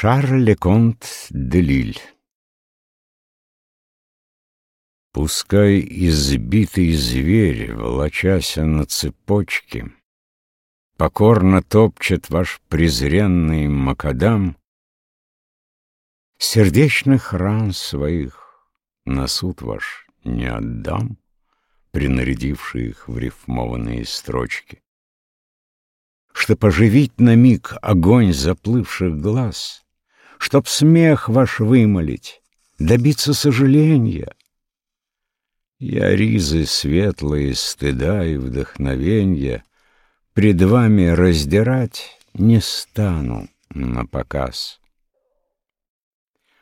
Шарль Леконт де Лиль Пускай избитый зверь, волочася на цепочке, Покорно топчет ваш презренный макадам, Сердечных ран своих на суд ваш не отдам, Принарядивший их в рифмованные строчки. Чтоб оживить на миг огонь заплывших глаз, Чтоб смех ваш вымолить, добиться сожаления. Я ризы светлые стыда и вдохновенья Пред вами раздирать не стану на показ.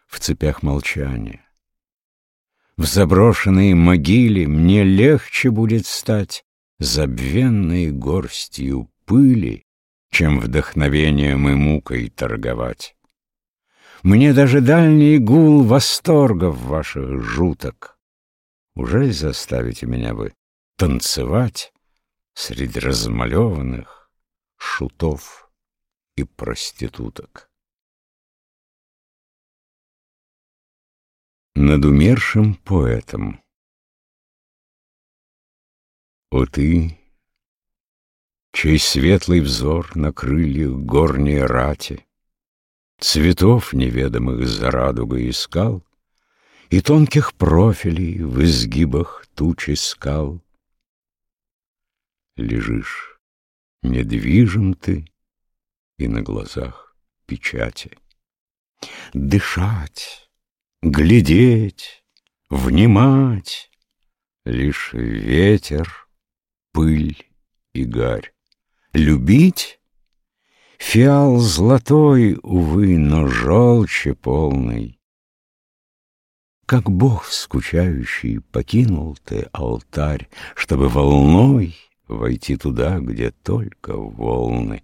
В цепях молчания, в заброшенной могиле Мне легче будет стать забвенной горстью пыли, чем вдохновением и мукой торговать. Мне даже дальний гул восторгов ваших жуток. Уже заставите меня вы танцевать Среди размалеванных шутов и проституток. Над умершим поэтом О ты, Чей светлый взор на крыльях горней рати Цветов неведомых за радугой искал И тонких профилей в изгибах тучи скал. Лежишь, недвижим ты, и на глазах печати. Дышать, глядеть, внимать — Лишь ветер, пыль и гарь. Любить? Фиал золотой, увы, но желчи полный. Как Бог скучающий покинул ты алтарь, Чтобы волной войти туда, где только волны.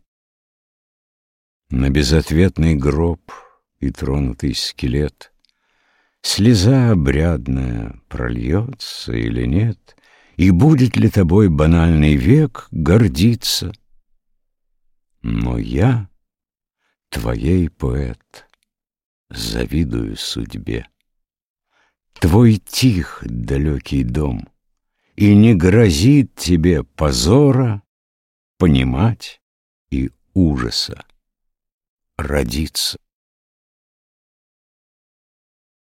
На безответный гроб и тронутый скелет Слеза обрядная прольется или нет, И будет ли тобой банальный век гордиться — но я, твоей поэт, завидую судьбе. Твой тих далекий дом, и не грозит тебе позора Понимать и ужаса родиться.